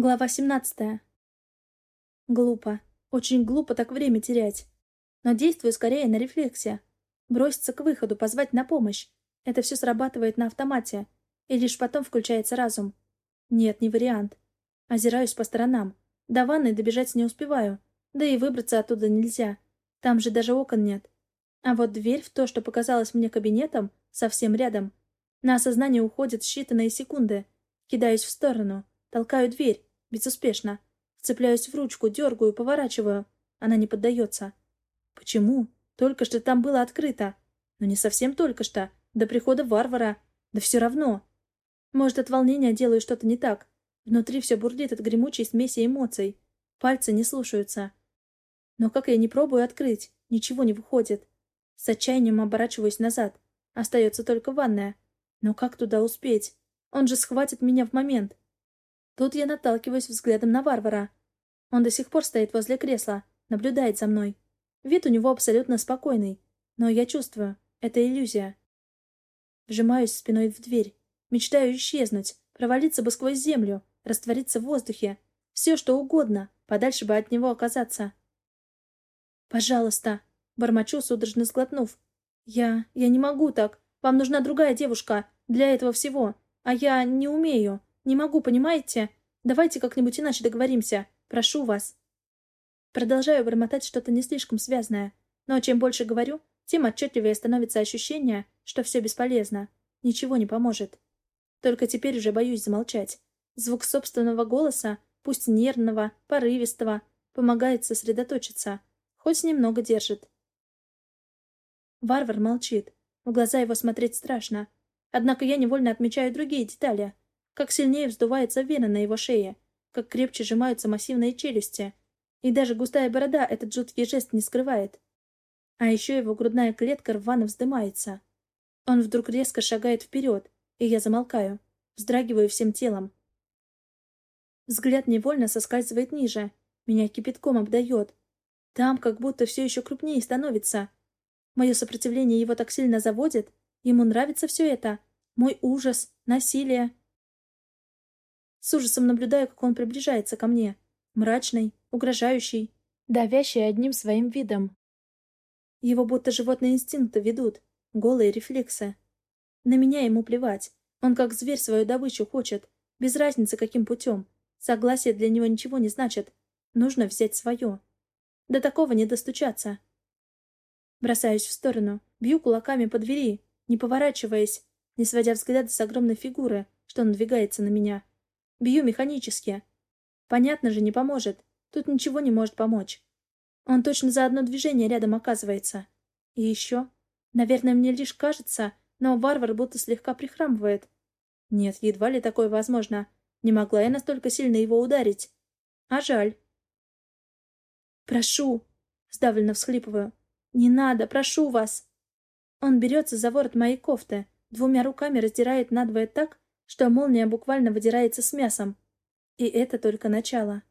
Глава 17. Глупо. Очень глупо так время терять. Но действую скорее на рефлексе. Броситься к выходу, позвать на помощь. Это все срабатывает на автомате. И лишь потом включается разум. Нет, не вариант. Озираюсь по сторонам. До ванной добежать не успеваю. Да и выбраться оттуда нельзя. Там же даже окон нет. А вот дверь в то, что показалось мне кабинетом, совсем рядом. На осознание уходит считанные секунды. Кидаюсь в сторону. Толкаю дверь. Безуспешно. Вцепляюсь в ручку, дергаю, поворачиваю. Она не поддается. Почему? Только что там было открыто. Но не совсем только что. До прихода варвара. Да все равно. Может, от волнения делаю что-то не так. Внутри все бурлит от гремучей смеси эмоций. Пальцы не слушаются. Но как я не пробую открыть, ничего не выходит. С отчаянием оборачиваюсь назад. Остается только ванная. Но как туда успеть? Он же схватит меня в момент. Тут я наталкиваюсь взглядом на варвара. Он до сих пор стоит возле кресла, наблюдает за мной. Вид у него абсолютно спокойный. Но я чувствую, это иллюзия. Вжимаюсь спиной в дверь. Мечтаю исчезнуть, провалиться бы сквозь землю, раствориться в воздухе. Все, что угодно, подальше бы от него оказаться. «Пожалуйста», — бормочу, судорожно сглотнув. «Я... я не могу так. Вам нужна другая девушка для этого всего. А я не умею. Не могу, понимаете? Давайте как-нибудь иначе договоримся. Прошу вас. Продолжаю бормотать что-то не слишком связанное. Но чем больше говорю, тем отчетливее становится ощущение, что все бесполезно. Ничего не поможет. Только теперь уже боюсь замолчать. Звук собственного голоса, пусть нервного, порывистого, помогает сосредоточиться. Хоть немного держит. Варвар молчит. В глаза его смотреть страшно. Однако я невольно отмечаю другие детали как сильнее вздувается вена на его шее, как крепче сжимаются массивные челюсти. И даже густая борода этот жуткий жест не скрывает. А еще его грудная клетка рвано вздымается. Он вдруг резко шагает вперед, и я замолкаю, вздрагиваю всем телом. Взгляд невольно соскальзывает ниже, меня кипятком обдает. Там как будто все еще крупнее становится. Мое сопротивление его так сильно заводит, ему нравится все это. Мой ужас, насилие, с ужасом наблюдаю, как он приближается ко мне. Мрачный, угрожающий, давящий одним своим видом. Его будто животные инстинкты ведут, голые рефлексы. На меня ему плевать. Он как зверь свою добычу хочет, без разницы каким путем. Согласие для него ничего не значит. Нужно взять свое. До такого не достучаться. Бросаюсь в сторону, бью кулаками по двери, не поворачиваясь, не сводя взгляда с огромной фигуры, что надвигается на меня. Бью механически. Понятно же, не поможет. Тут ничего не может помочь. Он точно за одно движение рядом оказывается. И еще. Наверное, мне лишь кажется, но варвар будто слегка прихрамывает. Нет, едва ли такое возможно. Не могла я настолько сильно его ударить. А жаль. «Прошу!» — сдавленно всхлипываю. «Не надо, прошу вас!» Он берется за ворот моей кофты, двумя руками раздирает надвое так, что молния буквально выдирается с мясом. И это только начало.